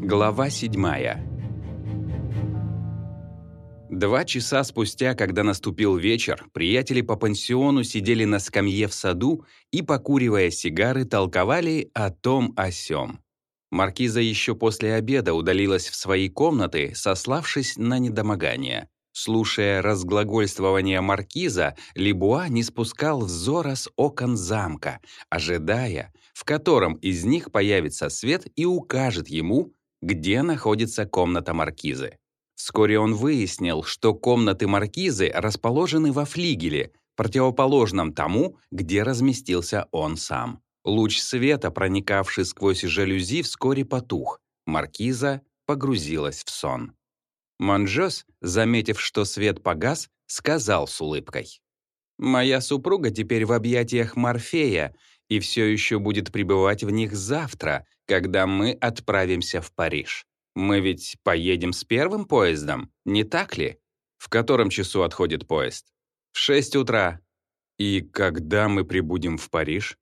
Глава 7 Два часа спустя, когда наступил вечер, приятели по пансиону сидели на скамье в саду и, покуривая сигары, толковали о том о сём. Маркиза еще после обеда удалилась в свои комнаты, сославшись на недомогание. Слушая разглагольствование маркиза, Лебуа не спускал взора с окон замка, ожидая, в котором из них появится свет и укажет ему, где находится комната маркизы. Вскоре он выяснил, что комнаты маркизы расположены во флигеле, противоположном тому, где разместился он сам. Луч света, проникавший сквозь жалюзи, вскоре потух. Маркиза погрузилась в сон. Манжос, заметив, что свет погас, сказал с улыбкой. «Моя супруга теперь в объятиях Морфея и все еще будет пребывать в них завтра, когда мы отправимся в Париж. Мы ведь поедем с первым поездом, не так ли? В котором часу отходит поезд? В 6 утра. И когда мы прибудем в Париж?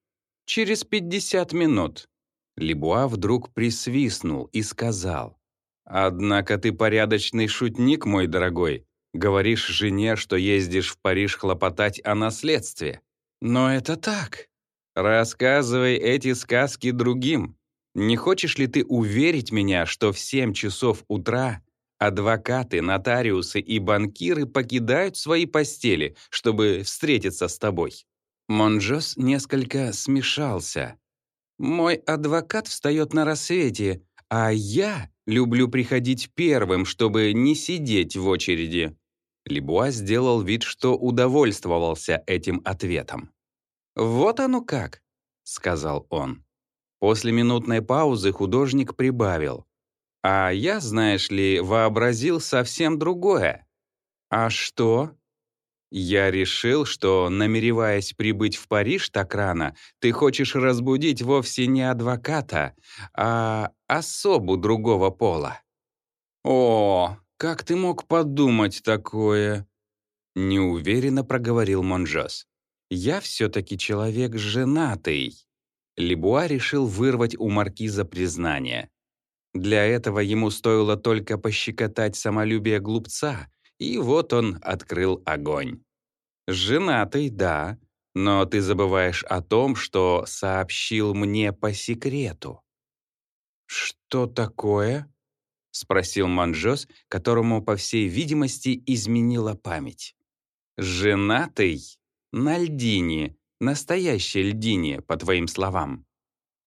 Через 50 минут. Лебуа вдруг присвистнул и сказал. «Однако ты порядочный шутник, мой дорогой. Говоришь жене, что ездишь в Париж хлопотать о наследстве. Но это так. Рассказывай эти сказки другим. Не хочешь ли ты уверить меня, что в 7 часов утра адвокаты, нотариусы и банкиры покидают свои постели, чтобы встретиться с тобой?» Монжос несколько смешался. «Мой адвокат встает на рассвете, а я люблю приходить первым, чтобы не сидеть в очереди». Лебуа сделал вид, что удовольствовался этим ответом. «Вот оно как», — сказал он. После минутной паузы художник прибавил. «А я, знаешь ли, вообразил совсем другое». «А что?» «Я решил, что, намереваясь прибыть в Париж так рано, ты хочешь разбудить вовсе не адвоката, а особу другого пола». «О, как ты мог подумать такое?» Неуверенно проговорил Монжос. «Я все-таки человек женатый». Лебуа решил вырвать у маркиза признание. Для этого ему стоило только пощекотать самолюбие глупца, и вот он открыл огонь. «Женатый, да, но ты забываешь о том, что сообщил мне по секрету». «Что такое?» — спросил Манжос, которому, по всей видимости, изменила память. «Женатый? На льдине, настоящей льдине, по твоим словам».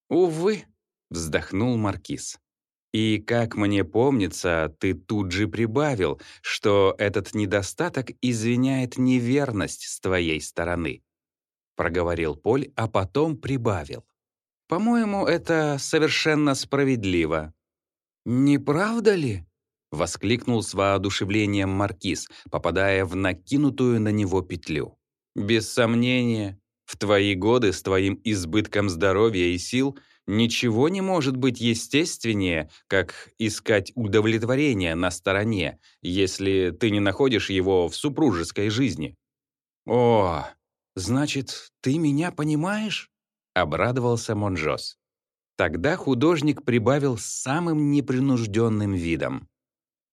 «Увы», — вздохнул Маркиз. И, как мне помнится, ты тут же прибавил, что этот недостаток извиняет неверность с твоей стороны. Проговорил Поль, а потом прибавил. По-моему, это совершенно справедливо. Не правда ли? Воскликнул с воодушевлением Маркиз, попадая в накинутую на него петлю. Без сомнения, в твои годы с твоим избытком здоровья и сил Ничего не может быть естественнее, как искать удовлетворение на стороне, если ты не находишь его в супружеской жизни. «О, значит, ты меня понимаешь?» — обрадовался Монжос. Тогда художник прибавил с самым непринужденным видом.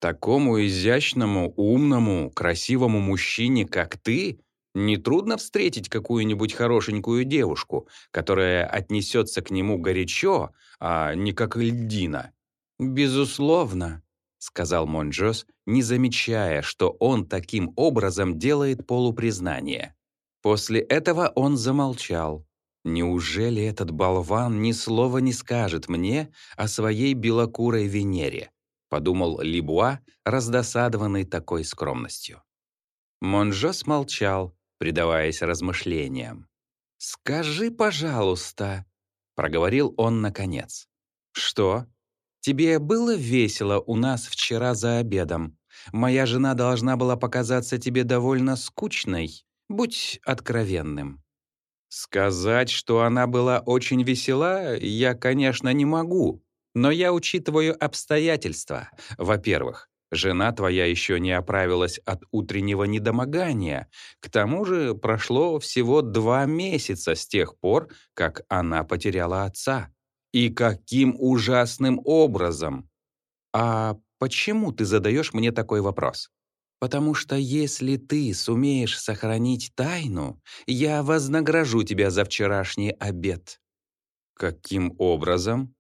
«Такому изящному, умному, красивому мужчине, как ты, Нетрудно встретить какую-нибудь хорошенькую девушку, которая отнесется к нему горячо, а не как льдина. «Безусловно», — сказал Монджос, не замечая, что он таким образом делает полупризнание. После этого он замолчал. «Неужели этот болван ни слова не скажет мне о своей белокурой Венере?» — подумал Либуа, раздосадованный такой скромностью. Монжос молчал, предаваясь размышлениям. «Скажи, пожалуйста», — проговорил он наконец. «Что? Тебе было весело у нас вчера за обедом? Моя жена должна была показаться тебе довольно скучной. Будь откровенным». Сказать, что она была очень весела, я, конечно, не могу, но я учитываю обстоятельства. Во-первых, Жена твоя еще не оправилась от утреннего недомогания. К тому же прошло всего два месяца с тех пор, как она потеряла отца. И каким ужасным образом! «А почему ты задаешь мне такой вопрос?» «Потому что если ты сумеешь сохранить тайну, я вознагражу тебя за вчерашний обед». «Каким образом?»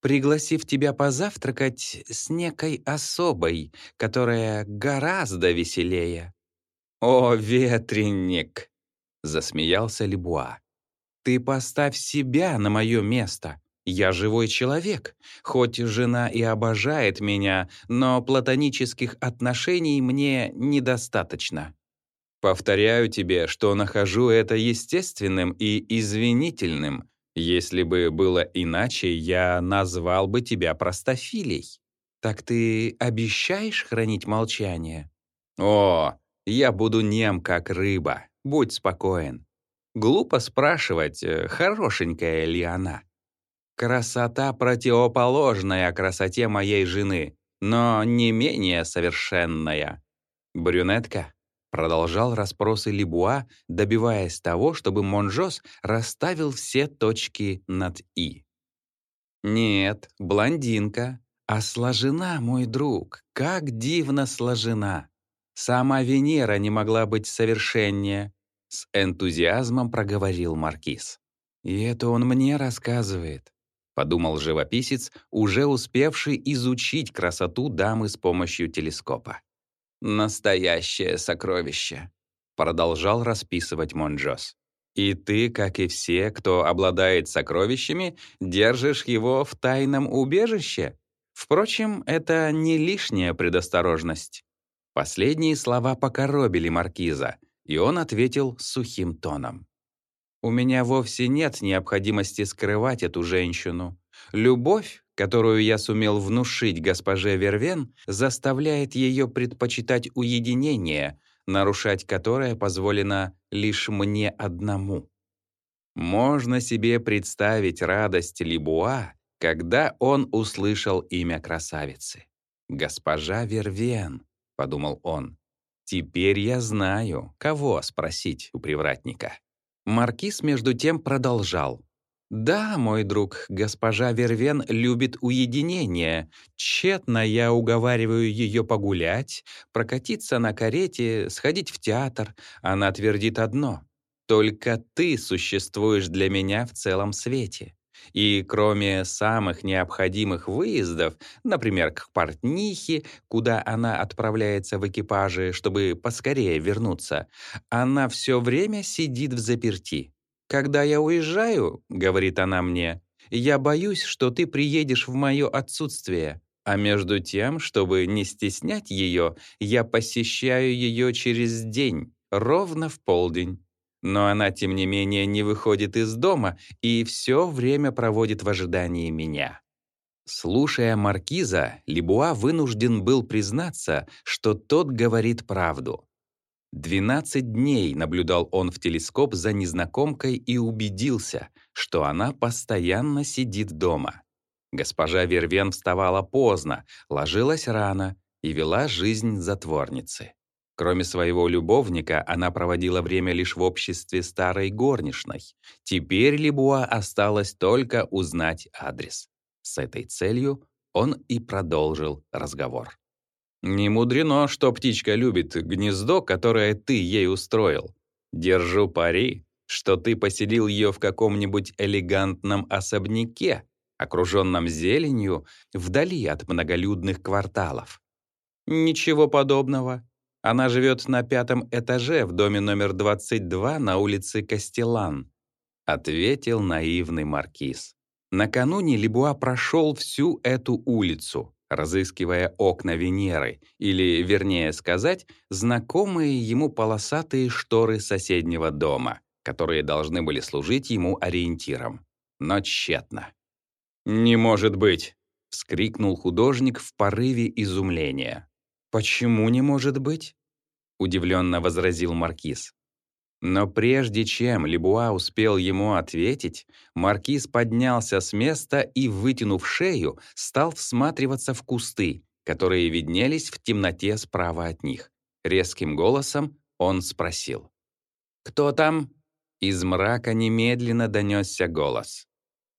«Пригласив тебя позавтракать с некой особой, которая гораздо веселее». «О, ветреник!» — засмеялся Лебуа. «Ты поставь себя на мое место. Я живой человек. Хоть жена и обожает меня, но платонических отношений мне недостаточно. Повторяю тебе, что нахожу это естественным и извинительным. Если бы было иначе, я назвал бы тебя простофилей. Так ты обещаешь хранить молчание? О, я буду нем, как рыба. Будь спокоен. Глупо спрашивать, э, хорошенькая ли она. Красота противоположная красоте моей жены, но не менее совершенная. Брюнетка продолжал расспросы Либуа, добиваясь того, чтобы Монжос расставил все точки над «и». «Нет, блондинка, а сложена, мой друг, как дивно сложена. Сама Венера не могла быть совершеннее», — с энтузиазмом проговорил Маркиз. «И это он мне рассказывает подумал живописец, уже успевший изучить красоту дамы с помощью телескопа. «Настоящее сокровище», — продолжал расписывать Монджос. «И ты, как и все, кто обладает сокровищами, держишь его в тайном убежище? Впрочем, это не лишняя предосторожность». Последние слова покоробили маркиза, и он ответил сухим тоном. У меня вовсе нет необходимости скрывать эту женщину. Любовь, которую я сумел внушить госпоже Вервен, заставляет ее предпочитать уединение, нарушать которое позволено лишь мне одному. Можно себе представить радость Либуа, когда он услышал имя красавицы. «Госпожа Вервен», — подумал он, — «теперь я знаю, кого спросить у привратника». Маркиз, между тем, продолжал. «Да, мой друг, госпожа Вервен любит уединение. Тщетно я уговариваю ее погулять, прокатиться на карете, сходить в театр. Она твердит одно. Только ты существуешь для меня в целом свете. И кроме самых необходимых выездов, например, к портнихе, куда она отправляется в экипаже, чтобы поскорее вернуться, она все время сидит в заперти. «Когда я уезжаю, — говорит она мне, — я боюсь, что ты приедешь в мое отсутствие. А между тем, чтобы не стеснять ее, я посещаю ее через день, ровно в полдень. Но она, тем не менее, не выходит из дома и все время проводит в ожидании меня. Слушая маркиза, Лебуа вынужден был признаться, что тот говорит правду. Двенадцать дней наблюдал он в телескоп за незнакомкой и убедился, что она постоянно сидит дома. Госпожа Вервен вставала поздно, ложилась рано и вела жизнь затворницы. Кроме своего любовника, она проводила время лишь в обществе старой горничной. Теперь Лебуа осталось только узнать адрес. С этой целью он и продолжил разговор. «Не мудрено, что птичка любит гнездо, которое ты ей устроил. Держу пари, что ты поселил ее в каком-нибудь элегантном особняке, окруженном зеленью, вдали от многолюдных кварталов. Ничего подобного. Она живет на пятом этаже в доме номер 22 на улице Кастелан», — ответил наивный маркиз. Накануне Лебуа прошел всю эту улицу, разыскивая окна Венеры, или, вернее сказать, знакомые ему полосатые шторы соседнего дома, которые должны были служить ему ориентиром. Но тщетно. «Не может быть!» — вскрикнул художник в порыве изумления. «Почему не может быть?» — удивленно возразил Маркиз. Но прежде чем Лебуа успел ему ответить, Маркиз поднялся с места и, вытянув шею, стал всматриваться в кусты, которые виднелись в темноте справа от них. Резким голосом он спросил. «Кто там?» Из мрака немедленно донесся голос.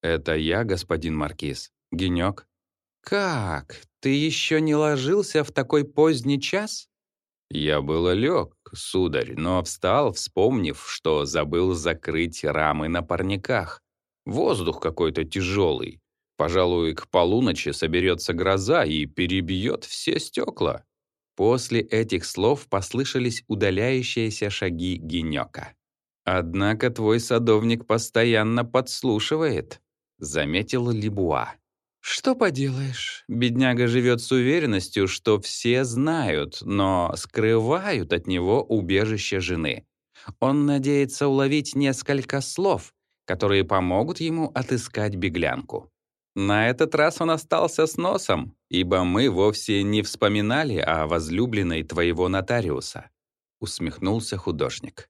«Это я, господин Маркиз. Генек». «Как? Ты еще не ложился в такой поздний час?» Я было лег, сударь, но встал, вспомнив, что забыл закрыть рамы на парниках. Воздух какой-то тяжелый. Пожалуй, к полуночи соберется гроза и перебьет все стекла. После этих слов послышались удаляющиеся шаги Генёка. «Однако твой садовник постоянно подслушивает», — заметил Либуа. «Что поделаешь, бедняга живет с уверенностью, что все знают, но скрывают от него убежище жены. Он надеется уловить несколько слов, которые помогут ему отыскать беглянку. На этот раз он остался с носом, ибо мы вовсе не вспоминали о возлюбленной твоего нотариуса», — усмехнулся художник.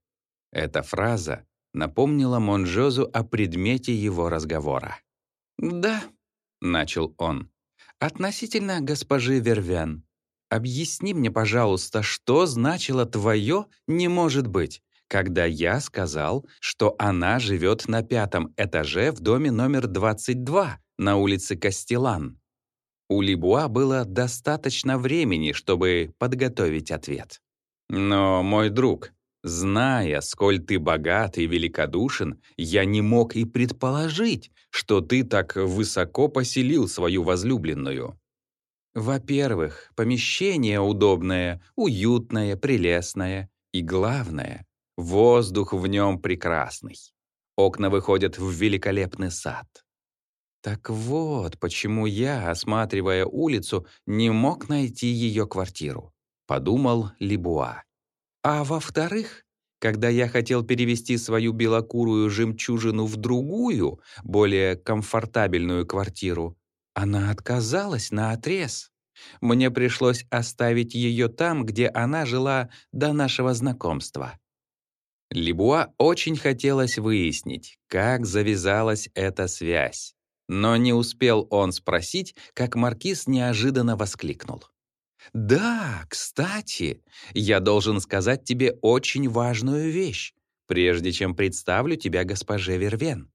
Эта фраза напомнила Монжозу о предмете его разговора. «Да», — начал он, — «относительно госпожи Вервян. Объясни мне, пожалуйста, что значило твое «не может быть», когда я сказал, что она живет на пятом этаже в доме номер 22 на улице Кастелан. У Либуа было достаточно времени, чтобы подготовить ответ. «Но, мой друг, Зная, сколь ты богат и великодушен, я не мог и предположить, что ты так высоко поселил свою возлюбленную. Во-первых, помещение удобное, уютное, прелестное. И главное, воздух в нем прекрасный. Окна выходят в великолепный сад. Так вот, почему я, осматривая улицу, не мог найти ее квартиру, подумал Либуа. А во-вторых, когда я хотел перевести свою белокурую жемчужину в другую, более комфортабельную квартиру, она отказалась на отрез. Мне пришлось оставить ее там, где она жила до нашего знакомства. Либуа очень хотелось выяснить, как завязалась эта связь. Но не успел он спросить, как маркиз неожиданно воскликнул. «Да, кстати, я должен сказать тебе очень важную вещь, прежде чем представлю тебя госпоже Вервен».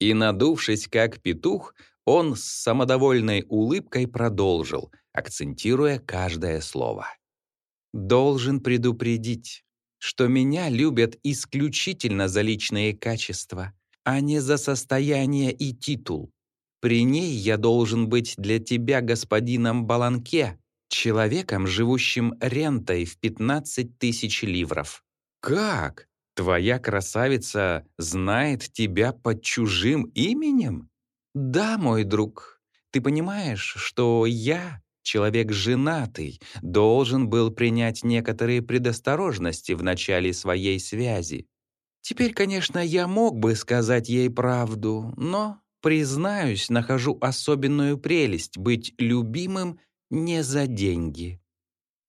И, надувшись как петух, он с самодовольной улыбкой продолжил, акцентируя каждое слово. «Должен предупредить, что меня любят исключительно за личные качества, а не за состояние и титул. При ней я должен быть для тебя господином Баланке, человеком, живущим рентой в 15 тысяч ливров. Как? Твоя красавица знает тебя под чужим именем? Да, мой друг, ты понимаешь, что я, человек женатый, должен был принять некоторые предосторожности в начале своей связи. Теперь, конечно, я мог бы сказать ей правду, но, признаюсь, нахожу особенную прелесть быть любимым не за деньги».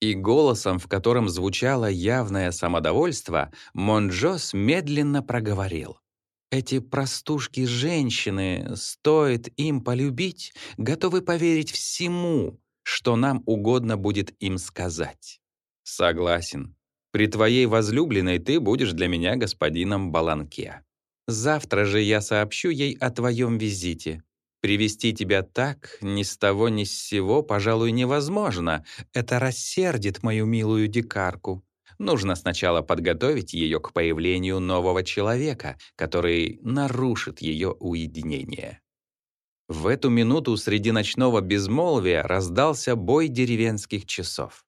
И голосом, в котором звучало явное самодовольство, Монджос медленно проговорил. «Эти простушки-женщины, стоит им полюбить, готовы поверить всему, что нам угодно будет им сказать». «Согласен. При твоей возлюбленной ты будешь для меня господином Баланке. Завтра же я сообщу ей о твоем визите. Привести тебя так, ни с того ни с сего, пожалуй, невозможно. Это рассердит мою милую дикарку. Нужно сначала подготовить ее к появлению нового человека, который нарушит ее уединение. В эту минуту среди ночного безмолвия раздался бой деревенских часов.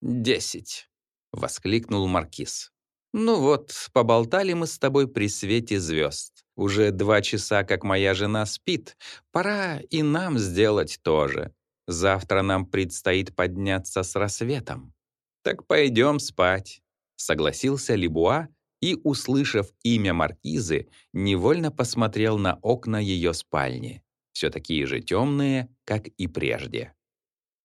«Десять!» — воскликнул Маркиз. «Ну вот, поболтали мы с тобой при свете звезд. Уже два часа, как моя жена спит. Пора и нам сделать то же. Завтра нам предстоит подняться с рассветом. Так пойдем спать», — согласился Либуа и, услышав имя маркизы, невольно посмотрел на окна ее спальни, все такие же темные, как и прежде.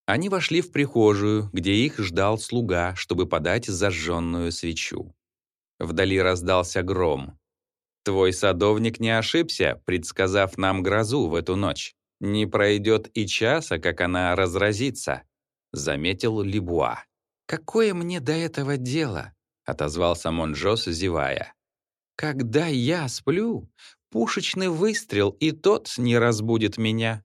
Они вошли в прихожую, где их ждал слуга, чтобы подать зажженную свечу. Вдали раздался гром. Твой садовник не ошибся, предсказав нам грозу в эту ночь. Не пройдет и часа, как она разразится», — заметил Либуа. «Какое мне до этого дело?» — отозвался Монжос, зевая. «Когда я сплю, пушечный выстрел и тот не разбудит меня».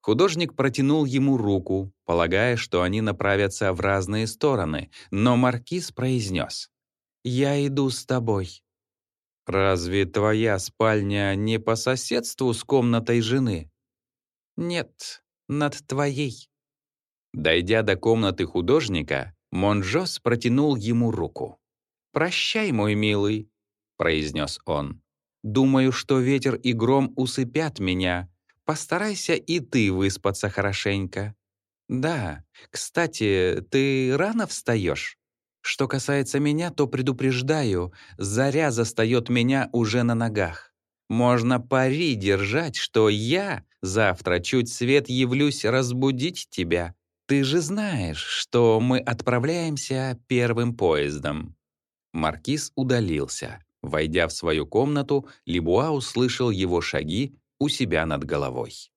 Художник протянул ему руку, полагая, что они направятся в разные стороны, но маркиз произнес «Я иду с тобой». «Разве твоя спальня не по соседству с комнатой жены?» «Нет, над твоей». Дойдя до комнаты художника, Монжос протянул ему руку. «Прощай, мой милый», — произнес он. «Думаю, что ветер и гром усыпят меня. Постарайся и ты выспаться хорошенько. Да, кстати, ты рано встаешь? Что касается меня, то предупреждаю, заря застает меня уже на ногах. Можно пари держать, что я завтра чуть свет явлюсь разбудить тебя. Ты же знаешь, что мы отправляемся первым поездом». Маркиз удалился. Войдя в свою комнату, Лебуа услышал его шаги у себя над головой.